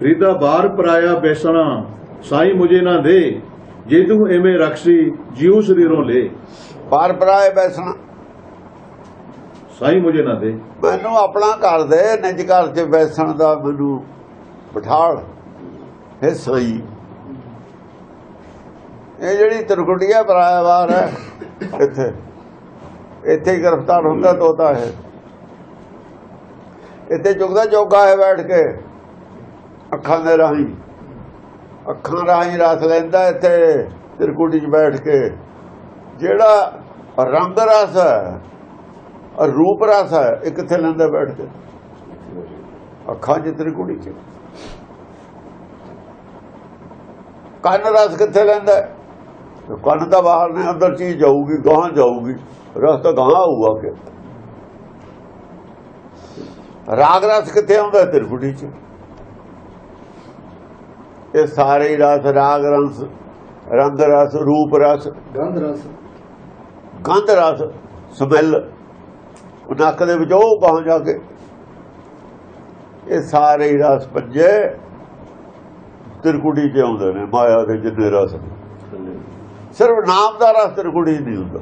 ਫਰੀਦਾ ਬਾਰ ਪਰਾਇਆ ਬੈਸਣਾ ਸਾਈ ਮੁਝੇ ਨਾ ਦੇ ਜੇ ਤੂੰ ਐਵੇਂ ਰਖਸੀ ਜਿਉ ਸਰੀਰੋਂ ਲੈ। ਪਾਰ ਪਰਾਏ ਬੈਸਣਾ। ਸਾਈ ਮੁਝੇ ਨਾ ਦੇ। ਮੈਨੂੰ ਆਪਣਾ ਘਰ ਦੇ ਨਿਜ ਘਰ 'ਚ ਬੈਸਣ ਦਾ ਮੈਨੂੰ ਬਿਠਾਲ। ਹੈ ਸਹੀ। ਇਹ ਜਿਹੜੀ ਤਿਰਕੁਟੀਆ ਪਰਾਇਵਾਰ ਹੈ ਇੱਥੇ। ਇੱਥੇ ਹੀ ਗ੍ਰਿਫਤਾਰ ਹੁੰਦਾ ਤੋਤਾ ਹੈ ਇੱਥੇ ਚੁਗਦਾ ਚੌਕਾ ਹੈ ਬੈਠ ਕੇ। ਅੱਖਾਂ ਦੇ ਰਾਹੀਂ। ਅੱਖਾਂ ਰਾਹੀਂ ਰਸ ਲੈਂਦਾ ਇੱਥੇ, ਤਿਰਕੁਟੀ 'ਚ ਬੈਠ ਕੇ। ਜਿਹੜਾ ਰੰਗ ਰਸ ਹੈ ਔਰ ਰੂਪ ਰਸ ਹੈ, ਇਹ ਕਿੱਥੇ ਲੈਂਦਾ ਬੈਠ ਕੇ? ਅੱਖਾਂ 'ਚ ਤ੍ਰਿਕੁੜੀ 'ਚ। ਕੰਨ ਰਸ ਕਿੱਥੇ ਲੈਂਦਾ ਕੰਨ ਤਾਂ ਬਾਹਰ ਨੇ, ਅੰਦਰ ਚੀਜ਼ ਜਾਊਗੀ, ਗਾਹਾਂ ਜਾਊਗੀ। ਰਸ ਤਾਂ ਗਾਹਾਂ ਆਊਗਾ ਕਿ ਰਾਗ ਰਸ ਕਿੱਥੇ ਆਉਂਦਾ ਤ੍ਰਿਕੁੜੀ 'ਚ। ਇਹ ਸਾਰੇ ਹੀ ਰਸ ਰਾਗ ਰਸ ਰੰਗ ਰਸ ਰੂਪ ਰਸ ਗੰਧ ਰਸ। ਗੰਧ ਰਸ ਸਮੈਲ। ਨੱਕ ਦੇ ਵਿੱਚ ਉਹ ਪਹੁੰਚ ਜਾ ਕੇ ਇਹ ਸਾਰੇ ਰਸ ਪੰਜੇ ਤਿਰਕੁੜੀ ਚ ਆਉਂਦੇ ਨੇ ਮਾਇਆ ਦੇ ਜਿੰਨੇ ਰਸ। ਸਿਰਫ ਨਾਮ ਦਾ ਰਸ ਤਿਰਕੁੜੀ ਨਹੀਂ ਹੁੰਦਾ।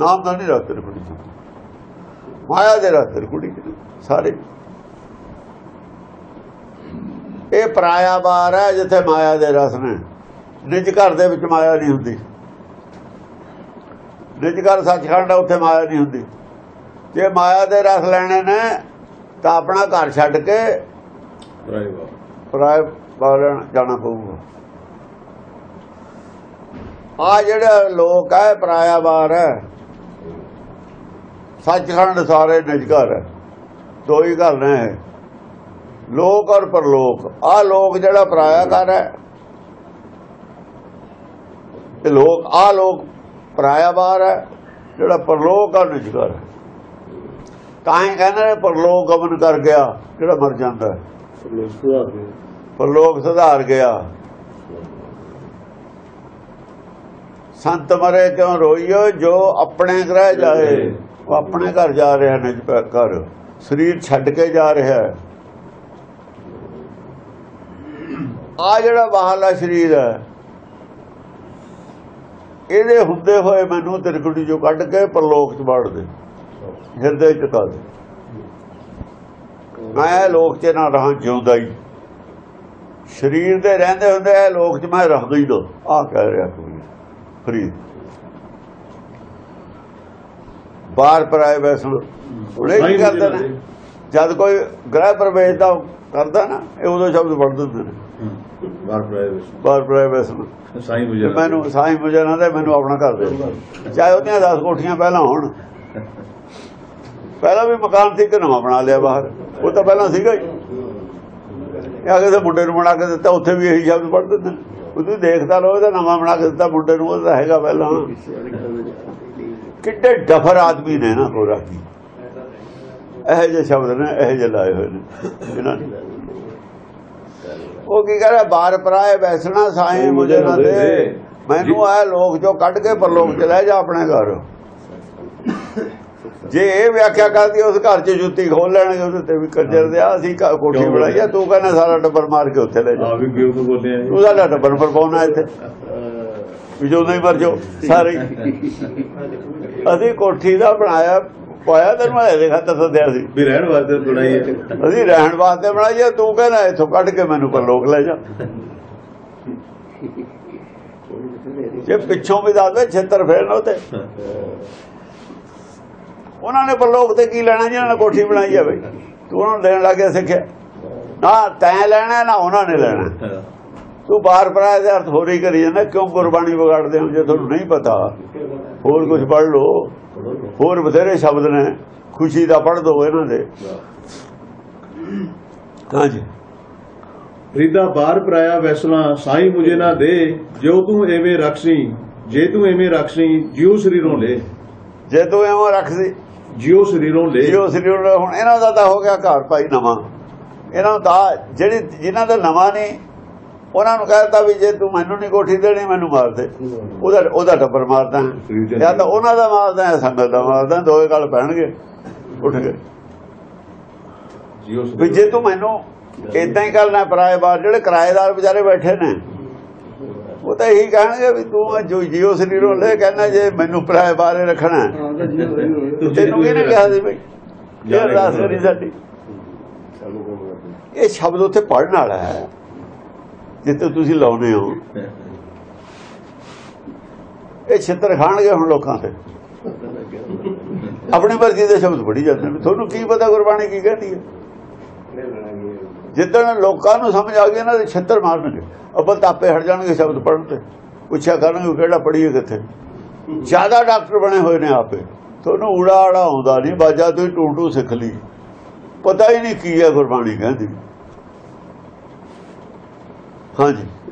ਨਾਮ ਦਾ ਨਹੀਂ ਰਸ ਤਿਰਕੁੜੀ ਮਾਇਆ ਦੇ ਰਸ ਤਿਰਕੁੜੀ ਸਾਰੇ ਇਹ ਪਰਾਇਆ ਬਾਰ ਹੈ ਜਿੱਥੇ ਮਾਇਆ ਦੇ ਰਸ ਨੇ। ਨਿਜ ਘਰ ਦੇ ਵਿੱਚ ਮਾਇਆ ਨਹੀਂ ਹੁੰਦੀ। ਨਿਜ ਘਰ ਸੱਚਖੰਡ ਹੈ ਉੱਥੇ ਮਾਇਆ ਨਹੀਂ ਹੁੰਦੀ। ਜੇ ਮਾਇਆ ਦੇ ਰਸ ਲੈਣੇ ਨੇ ਤਾਂ ਆਪਣਾ ਘਰ ਛੱਡ ਕੇ ਪਰਾਏ ਬਾਲਣ ਜਾਣਾ ਪਊਗਾ। ਆ ਜਿਹੜੇ ਲੋਕ ਹੈ ਪਰਾਇਆ ਬਾਰ ਹੈ। ਸੱਚਖੰਡ ਸਾਰੇ ਨਿਜ ਘਰ ਹੈ। ਦੋ ਹੀ ਘਰ ਨੇ। ਲੋਕ ਔਰ ਪਰਲੋਕ। ਆ ਲੋਕ ਜਿਹੜਾ ਪਰਾਇਆ ਘਰ ਹੈ ਇਹ ਲੋਕ ਆ ਲੋਕ ਪਰਾਇਆ ਬਾਰ ਹੈ ਜਿਹੜਾ ਪਰਲੋਕ ਔਰ ਨਿਜ ਘਰ ਹੈ। ਤਾਂ ਹੀ ਕਹਿੰਦੇ ਨੇ ਪਰਲੋਕ ਗਮਨ ਕਰ ਗਿਆ ਜਿਹੜਾ ਮਰ ਜਾਂਦਾ ਹੈ। ਪਰਲੋਕ ਸੁਧਾਰ ਗਿਆ। ਸੰਤ ਮਰੇ ਕਿਉਂ ਰੋਈਓ ਜੋ ਆਪਣੇ ਗ੍ਰਹਿ ਜਾਏ ਉਹ ਆਪਣੇ ਘਰ ਜਾ ਰਿਹਾ ਨਿਜ ਘਰ। ਸਰੀਰ ਛੱਡ ਕੇ ਜਾ ਰਿਹਾ ਹੈ। ਆ ਜਿਹੜਾ ਬਾਹਰਲਾ ਸਰੀਰ ਹੈ ਇਹਦੇ ਹੁੰਦੇ ਹੋਏ ਮੈਨੂੰ ਤਿਰਕੁੜੀ ਚੋਂ ਕੱਢ ਕੇ ਪਰਲੋਕ ਚ ਵੜ ਦੇ ਹਿਰਦੇ ਚ ਕਰ ਦੇ। ਮੈਂ ਲੋਕ ਚ ਨਾ ਰਹਾਂ ਜਿਉਂਦਾ ਹੀ। ਸਰੀਰ ਦੇ ਰਹਿੰਦੇ ਹੁੰਦੇ ਇਹ ਲੋਕ ਚ ਮੈਂ ਰੱਖਦਾ ਹੀ ਨਾ ਆ ਕਹਿ ਰਿਹਾ ਕੋਈ ਫਰੀਦ। ਬਾਹਰ ਪਰਾਏ ਵੈਸਣ ਉਹਨੇ ਕੀ ਕਰਦੇ ਨੇ? ਜਦ ਕੋਈ ਗ੍ਰਹਿ ਪ੍ਰਵੇਸ਼ ਦਾ ਕਰਦਾ ਨਾ ਇਹ ਉਦੋਂ ਸ਼ਬਦ ਵੜ ਦਿੰਦੇ ਨੇ। ਪਰਾਏ ਵੈਸਣ ਸਾਈ ਦੇ। ਮੈਨੂੰ ਸਾਈਂ ਨਾ ਦੇ ਮੈਨੂੰ ਆਪਣਾ ਘਰ ਦੇ ਚਾਹੇ ਉਹਦੀਆਂ 10 ਕੋਠੀਆਂ ਪਹਿਲਾਂ ਹੋਣ। ਪਹਿਲਾਂ ਵੀ ਮਕਾਨ ਸੀ ਕਿ ਨਵਾਂ ਬਣਾ ਲਿਆ ਬਾਹਰ। ਉਹ ਤਾਂ ਪਹਿਲਾਂ ਸੀਗਾ ਹੀ। ਇਹ ਅਗੇ ਦੇ ਮੁੰਡੇ ਨੂੰ ਬਣਾ ਕੇ ਦਿੱਤਾ ਉੱਥੇ ਵੀ ਇਹੀ ਸ਼ਬਦ ਪੜ੍ਹ ਦਿੰਦੇ ਨੇ। ਉਹ ਤੁਸੀਂ ਦੇਖਦਾ ਰਹੋ ਇਹਦਾ ਨਵਾਂ ਬਣਾ ਕੇ ਦਿੱਤਾ ਮੁੰਡੇ ਨੂੰ ਉਹਦਾ ਹੈਗਾ ਪਹਿਲਾਂ। ਕਿੱਡੇ ਡਫਰ ਆਦਮੀ ਨੇ ਨਾ ਹੋਰਾ ਕੀ ਇਹ ਜਿਹੇ ਸ਼ਬਦ ਨੇ ਇਹ ਜਿਹੇ ਲਾਏ ਹੋਏ ਨੇ। ਇਹਨਾਂ ਨੇ। ਉਹ ਕੀ ਕਹ ਰਿਹਾ ਬਾਰ ਪਰਾਏ ਬੈਸਣਾ ਸਾਈਂ ਮੁਝੇ ਨਾ ਦੇ। ਮੈਨੂੰ ਆ ਲੋਕ ਜੋ ਕੱਢ ਕੇ ਪਰਲੋਕ ਚ ਲੈ ਜਾ ਆਪਣੇ ਘਰ। ਜੇ ਇਹ ਵਿਆਖਿਆ ਕਰਦੀ ਉਸ ਘਰ 'ਚ ਜੁੱਤੀ ਖੋਲ ਲੈਣਗੇ ਉਹਦੇ ਤੇ ਵੀ ਕੰਜਰ ਦੇ ਆ ਅਸੀਂ ਕੋਠੀ ਬਣਾਈ ਆ ਤੂੰ ਕਹਿੰਦਾ ਸਾਰਾ ਟੱਬਰ ਮਾਰ ਕੇ ਉੱਥੇ ਲੈ ਜਾ। ਆ ਵੀ ਕਿਉਂ ਤੋਂ ਬੋਲੇ ਆ ਤੂੰ ਸਾਡਾ ਟੱਬਰ ਪਰ ਪਾਉਣਾ ਇੱਥੇ। ਵੀ ਜੋ ਨਹੀਂ ਮਰ ਜਾਓ ਸਾਰੇ। ਅਸੀਂ ਕੋਠੀ ਦਾ ਬਣਾਇਆ ਪਾਇਆ ਤੈਨੂੰ ਮੈਂ ਦੇਖਾ ਤਾਂ ਸੱਦਿਆ ਸੀ। ਵੀ ਰਹਿਣ ਵਾਸਤੇ ਬਣਾਈ ਹੈ। ਅਸੀਂ ਰਹਿਣ ਵਾਸਤੇ ਬਣਾਈ ਆ ਤੂੰ ਕਹਿੰਦਾ ਇੱਥੋਂ ਕੱਢ ਕੇ ਮੈਨੂੰ ਪਰਲੋਕ ਲੈ ਜਾ। ਜੇ ਪਿੱਛੋਂ ਵੀ ਦੱਸ ਦੇ ਛੇਤਰ ਫੇਰਨ ਉਹ ਤੇ ਉਹਨਾਂ ਨੇ ਪਰਲੋਕ ਤੇ ਕੀ ਲੈਣਾ ਜਿਹਨਾਂ ਨੇ ਕੋਠੀ ਬਣਾਈ ਆ ਬਈ। ਤੂੰ ਉਹਨਾਂ ਨੂੰ ਦੇਣ ਲੱਗਿਆ ਸਿੱਖਿਆ। ਨਾ ਤੈਂ ਲੈਣਾ ਨਾ ਉਹਨਾਂ ਨੇ ਲੈਣਾ। ਤੂੰ ਬਾਰ ਪਰਾਏ ਦੇ ਅਰਥ ਹੋਰ ਹੀ ਕਰੀ ਜਾਂਦਾ ਕਿਉਂ ਗੁਰਬਾਣੀ ਵਿਗਾੜਦੇ ਹੋ ਜੇ ਤੁਹਾਨੂੰ ਨਹੀਂ ਪਤਾ? ਹੋਰ ਕੁਝ ਪੜ੍ਹ ਲਓ। ਹੋਰ ਬਥੇਰੇ ਸ਼ਬਦ ਨੇ ਖੁਸ਼ੀ ਦਾ ਪੜ੍ਹ ਦੋ ਇਹਨਾਂ ਦੇ। ਹਾਂਜੀ। ਫਰੀਦਾ ਬਾਰ ਪਰਾਇਆ ਵੈਸਣਾ ਸਾਈ ਮੁਝੇ ਨਾ ਦੇ ਜੋ ਤੂੰ ਐਵੇਂ ਰਖਸੀ ਜੇ ਤੂੰ ਐਵੇਂ ਰਖਸੀ ਜਿਉ ਸਰੀਰੋਂ ਲੈ। ਜੇ ਤੂੰ ਐਵੇਂ ਰੱਖਦੀ ਜਿਉ ਸਰੀਰੋਂ ਲੈ। ਜੀਓ ਸਰੀਰ ਹੁਣ ਇਹਨਾਂ ਦਾ ਤਾਂ ਹੋ ਗਿਆ ਘਰ ਭਾਈ ਨਵਾਂ। ਇਹਨਾਂ ਨੂੰ ਤਾਂ ਜਿਹੜੀ ਜਿਨ੍ਹਾਂ ਦਾ ਨਵਾਂ ਨਹੀਂ ਉਹਨਾਂ ਨੂੰ ਕਹਿਤਾ ਵੀ ਜੇ ਤੂੰ ਮੈਨੂੰ ਨਹੀਂ ਕੋਠੀ ਦੇਣੀ ਮੈਨੂੰ ਮਾਰ ਦੇ। ਉਹਦਾ ਉਹਦਾ ਟੱਬਰ ਮਾਰਦਾ ਜਾਂ ਤਾਂ ਉਹਨਾਂ ਦਾ ਮਾਰਦਾ ਜਾਂ ਸੰਗਤ ਦਾ ਮਾਰਦਾ ਦੋਏ ਗੱਲ ਪੈਣਗੇ। ਉੱਠ ਕੇ ਜਿਉ ਵੀ ਜੇ ਤੂੰ ਮੈਨੂੰ ਇਦਾਂ ਹੀ ਕਰਨਾ ਕਿਰਾਏਦਾਰ ਜਿਹੜੇ ਕਿਰਾਏਦਾਰ ਵਿਚਾਰੇ ਬੈਠੇ ਨੇ ਉਹ ਤਾਂ ਇਹੀ ਕਹਿਣਗੇ ਵੀ ਤੂੰ ਜੋ ਜੀਓ ਸਰੀਰੋਂ ਲੈ ਕਹਿੰਦਾ ਜੇ ਮੈਨੂੰ ਕਿਰਾਏ ਬਾਰੇ ਰੱਖਣਾ ਹੈ। ਤੈਨੂੰ ਕਿਹਨੇ ਕਿਹਾ ਸੀ ਬਈ? ਇਹ ਅਰਦਾਸ ਕਰੀ ਸਾਡੀ। ਇਹ ਸ਼ਬਦ ਉੱਥੇ ਪੜਨ ਵਾਲਾ ਹੈ। ਜਿੱਥੇ ਤੁਸੀਂ ਲਾਉਨੇ ਹੋ। ਇਹ ਛਿੱਤਰ ਖਾਣਗੇ ਹੁਣ ਲੋਕਾਂ ਤੇ। ਆਪਣੀ ਮਰਜ਼ੀ ਦੇ ਸ਼ਬਦ ਪੜੀ ਜਾਂਦੇ ਨੇ। ਤੁਹਾਨੂੰ ਕੀ ਪਤਾ ਗੁਰਬਾਣੀ ਕੀ ਕਹਿੰਦੀ ਹੈ? ਜਿੱਦਣ ਲੋਕਾਂ ਨੂੰ ਸਮਝ ਆ ਗਈ ਇਹਨਾਂ ਦੇ ਛਿੱਤਰ ਮਾਰਨਗੇ ਅੱਬਲ ਤਾਪੇ ਹਟ ਜਾਣਗੇ ਸ਼ਬਦ ਪੜਨ ਤੇ। ਪੁੱਛਿਆ ਕਰਨਗੇ ਕਿਹੜਾ ਪੜੀਏ ਕਿੱਥੇ? ਜ਼ਿਆਦਾ ਡਾਕਟਰ ਬਣੇ ਹੋਏ ਨੇ ਆਪੇ। ਤੁਹਾਨੂੰ ਉੜਾ ਆੜਾ ਆਉਂਦਾ ਨਹੀਂ, ਬਾਜਾ ਤੁਸੀਂ ਟੂ ਟੂ ਸਿੱਖ ਲਈ। ਪਤਾ ਹੀ ਨਹੀਂ ਕੀ ਹੈ ਗੁਰਬਾਣੀ ਕਹਿੰਦੀ। ਹਾਂਜੀ।